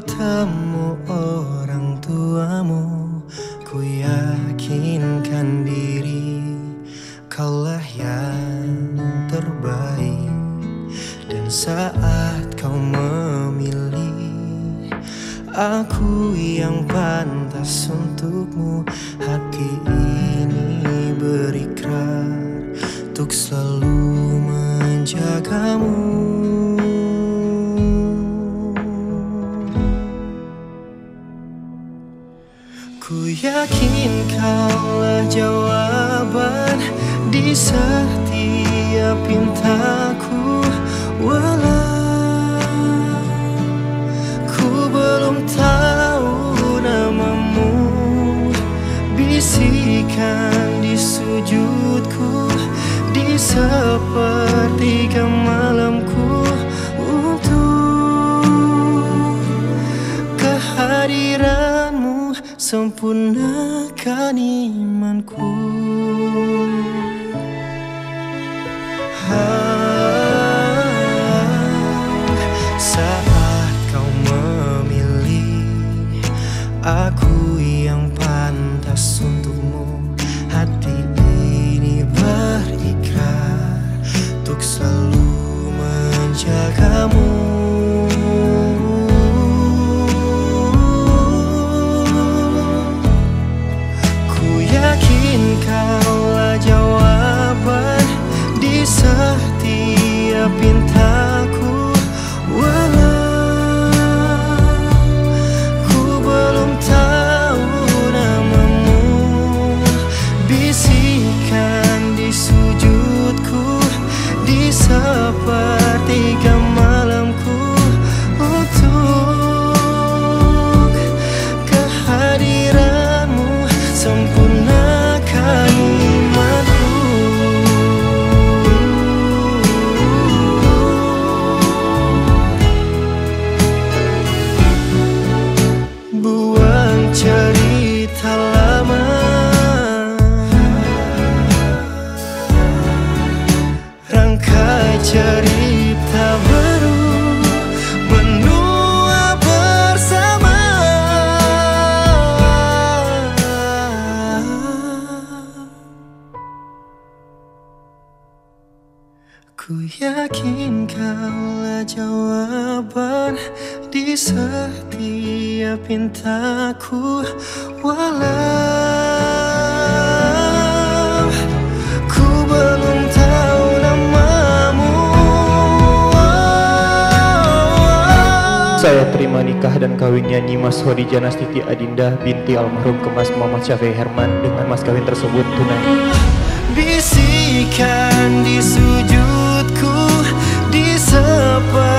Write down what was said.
bertemu orang tuamu Ku yakinkan diri Kaulah yang terbaik. Dan saat kau memilih Aku yang pantas untukmu Hati yakin kaulah jawaban di setiap pintaku Walau Sempurnakan imanku. Saat kau memilih Aku yang pantas Bisikan Ku yakin kaulah jawaban di setiap pintaku Walau ku belum tahu namamu Saya terima nikah dan kawinnya Nyimas Khadijah Nastiti Adinda binti almarhum Kemas Muhammad Syafi'i Herman dengan mas kawin tersebut tunai. Bisikan di Di but